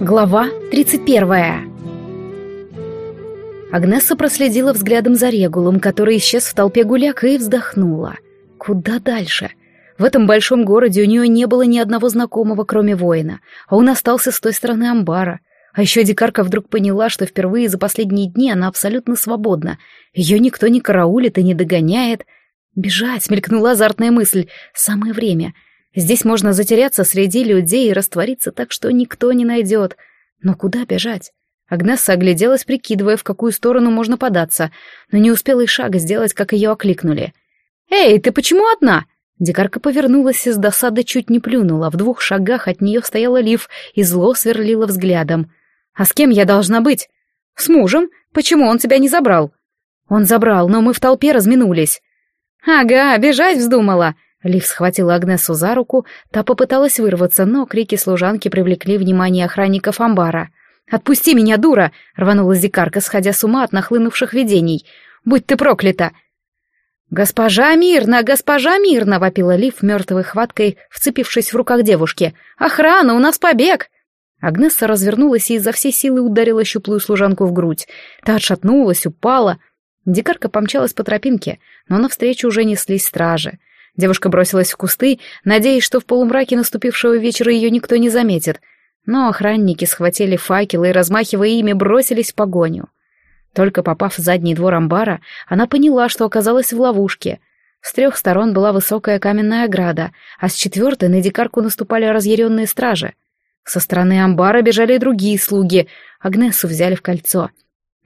Глава 31 Агнесса проследила взглядом за Регулом, который исчез в толпе гуляк, и вздохнула. Куда дальше? В этом большом городе у нее не было ни одного знакомого, кроме воина, а он остался с той стороны амбара. А еще дикарка вдруг поняла, что впервые за последние дни она абсолютно свободна. Ее никто не караулит и не догоняет. Бежать, мелькнула азартная мысль. Самое время — Здесь можно затеряться среди людей и раствориться так, что никто не найдет. Но куда бежать? Агнесса огляделась, прикидывая, в какую сторону можно податься, но не успела и шага сделать, как ее окликнули. «Эй, ты почему одна?» Дикарка повернулась и с досады чуть не плюнула. В двух шагах от нее стояла Лив и зло сверлила взглядом. «А с кем я должна быть?» «С мужем? Почему он тебя не забрал?» «Он забрал, но мы в толпе разминулись». «Ага, бежать вздумала!» Лив схватила Агнесу за руку, та попыталась вырваться, но крики служанки привлекли внимание охранников амбара. «Отпусти меня, дура!» — рванулась дикарка, сходя с ума от нахлынувших видений. «Будь ты проклята!» «Госпожа Мирна, госпожа Мирна!» — вопила Лив мертвой хваткой, вцепившись в руках девушки. «Охрана, у нас побег!» Агнесса развернулась и изо всей силы ударила щуплую служанку в грудь. Та отшатнулась, упала. Дикарка помчалась по тропинке, но навстречу уже неслись стражи. Девушка бросилась в кусты, надеясь, что в полумраке наступившего вечера ее никто не заметит. Но охранники схватили факелы и, размахивая ими, бросились в погоню. Только попав в задний двор амбара, она поняла, что оказалась в ловушке. С трех сторон была высокая каменная ограда, а с четвертой на дикарку наступали разъяренные стражи. Со стороны амбара бежали другие слуги. Агнесу взяли в кольцо.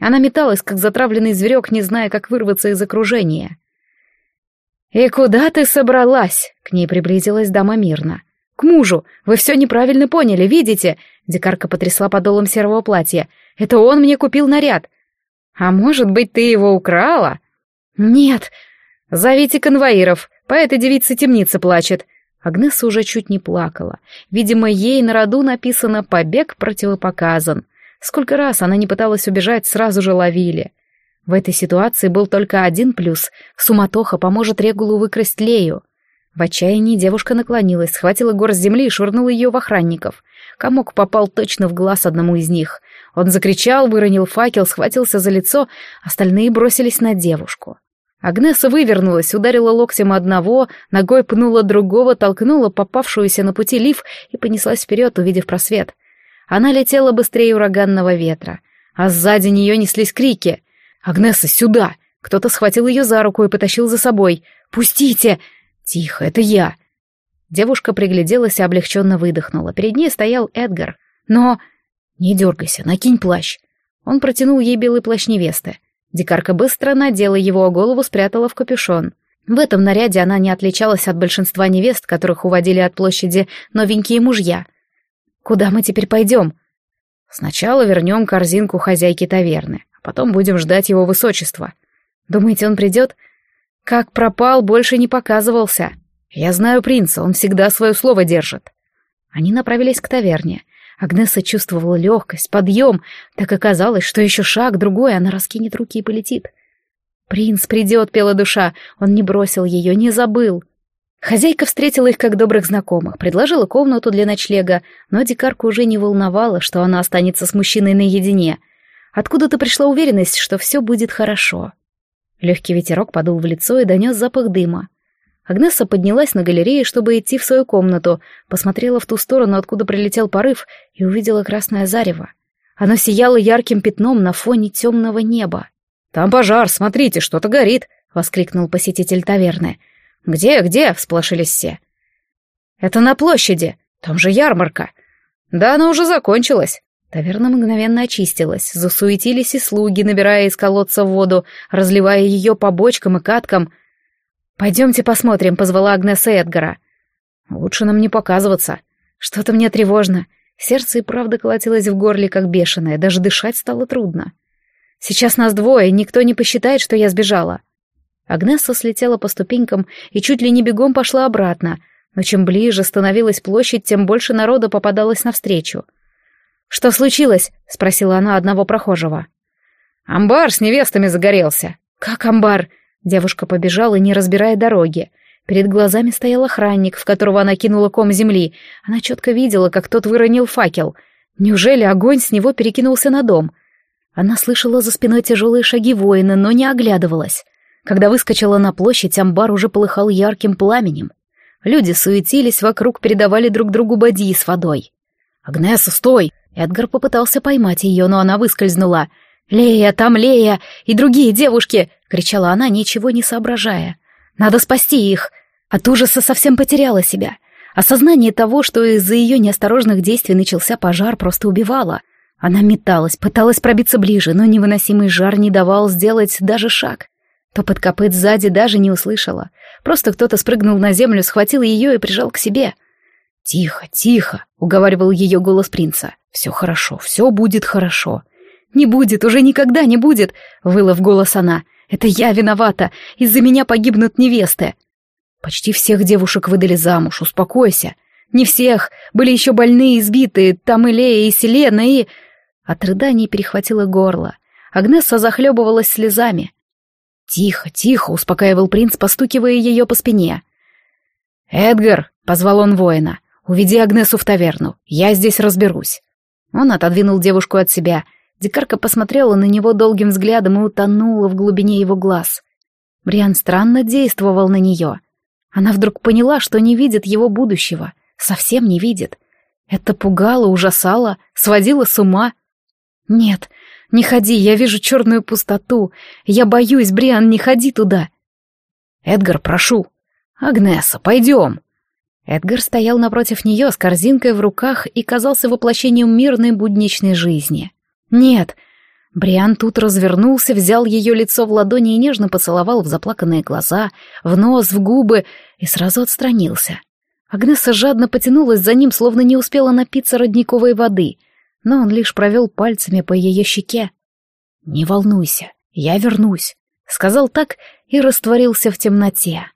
Она металась, как затравленный зверек, не зная, как вырваться из окружения. «И куда ты собралась?» — к ней приблизилась дама мирно. «К мужу! Вы все неправильно поняли, видите?» Дикарка потрясла подолом серого платья. «Это он мне купил наряд!» «А может быть, ты его украла?» «Нет!» «Зовите конвоиров, по этой девице темница плачет!» Агнеса уже чуть не плакала. Видимо, ей на роду написано «побег противопоказан». Сколько раз она не пыталась убежать, сразу же ловили. В этой ситуации был только один плюс — суматоха поможет Регулу выкрасть Лею. В отчаянии девушка наклонилась, схватила горсть земли и швырнула ее в охранников. Комок попал точно в глаз одному из них. Он закричал, выронил факел, схватился за лицо, остальные бросились на девушку. Агнеса вывернулась, ударила локтем одного, ногой пнула другого, толкнула попавшуюся на пути лиф и понеслась вперед, увидев просвет. Она летела быстрее ураганного ветра, а сзади нее неслись крики. «Агнеса, сюда!» Кто-то схватил ее за руку и потащил за собой. «Пустите!» «Тихо, это я!» Девушка пригляделась и облегченно выдохнула. Перед ней стоял Эдгар. «Но...» «Не дергайся, накинь плащ». Он протянул ей белый плащ невесты. Дикарка быстро надела его, а голову спрятала в капюшон. В этом наряде она не отличалась от большинства невест, которых уводили от площади новенькие мужья. «Куда мы теперь пойдем?» «Сначала вернем корзинку хозяйки таверны. Потом будем ждать его высочества. Думаете, он придет? Как пропал, больше не показывался. Я знаю принца, он всегда свое слово держит. Они направились к таверне. Агнеса чувствовала легкость, подъем. Так оказалось, что еще шаг, другой, она раскинет руки и полетит. «Принц придет», — пела душа. Он не бросил ее, не забыл. Хозяйка встретила их как добрых знакомых, предложила комнату для ночлега, но дикарку уже не волновало, что она останется с мужчиной наедине — Откуда-то пришла уверенность, что все будет хорошо. Легкий ветерок подул в лицо и донес запах дыма. Агнесса поднялась на галерее, чтобы идти в свою комнату, посмотрела в ту сторону, откуда прилетел порыв, и увидела красное зарево. Оно сияло ярким пятном на фоне темного неба. «Там пожар, смотрите, что-то горит!» — воскликнул посетитель таверны. «Где, где?» — всполошились все. «Это на площади. Там же ярмарка. Да, она уже закончилась. Таверна мгновенно очистилась, засуетились и слуги, набирая из колодца воду, разливая ее по бочкам и каткам. «Пойдемте посмотрим», — позвала Агнеса Эдгара. «Лучше нам не показываться. Что-то мне тревожно. Сердце и правда колотилось в горле, как бешеное, даже дышать стало трудно. Сейчас нас двое, никто не посчитает, что я сбежала». Агнеса слетела по ступенькам и чуть ли не бегом пошла обратно, но чем ближе становилась площадь, тем больше народа попадалось навстречу. «Что случилось?» — спросила она одного прохожего. «Амбар с невестами загорелся». «Как амбар?» Девушка побежала, не разбирая дороги. Перед глазами стоял охранник, в которого она кинула ком земли. Она четко видела, как тот выронил факел. Неужели огонь с него перекинулся на дом? Она слышала за спиной тяжелые шаги воина, но не оглядывалась. Когда выскочила на площадь, амбар уже полыхал ярким пламенем. Люди суетились вокруг, передавали друг другу бадьи с водой. «Агнеса, стой!» Эдгар попытался поймать ее, но она выскользнула. «Лея, там Лея и другие девушки!» — кричала она, ничего не соображая. «Надо спасти их!» От ужаса совсем потеряла себя. Осознание того, что из-за ее неосторожных действий начался пожар, просто убивало. Она металась, пыталась пробиться ближе, но невыносимый жар не давал сделать даже шаг. Топот копыт сзади даже не услышала. Просто кто-то спрыгнул на землю, схватил ее и прижал к себе. «Тихо, тихо», — уговаривал ее голос принца. «Все хорошо, все будет хорошо». «Не будет, уже никогда не будет», — выла в голос она. «Это я виновата, из-за меня погибнут невесты». Почти всех девушек выдали замуж, успокойся. Не всех, были еще больные, избитые, там и Лея, и Селена, и... От рыданий перехватило горло. Агнесса захлебывалась слезами. «Тихо, тихо», — успокаивал принц, постукивая ее по спине. «Эдгар», — позвал он воина, — «уведи Агнесу в таверну, я здесь разберусь». Он отодвинул девушку от себя. Дикарка посмотрела на него долгим взглядом и утонула в глубине его глаз. Бриан странно действовал на нее. Она вдруг поняла, что не видит его будущего, совсем не видит. Это пугало, ужасало, сводило с ума. «Нет, не ходи, я вижу черную пустоту. Я боюсь, Бриан, не ходи туда». «Эдгар, прошу». «Агнеса, пойдем». Эдгар стоял напротив нее с корзинкой в руках и казался воплощением мирной будничной жизни. «Нет, Бриан тут развернулся, взял ее лицо в ладони и нежно поцеловал в заплаканные глаза, в нос, в губы и сразу отстранился. Агнеса жадно потянулась за ним, словно не успела напиться родниковой воды, но он лишь провел пальцами по ее щеке. «Не волнуйся, я вернусь», — сказал так и растворился в темноте.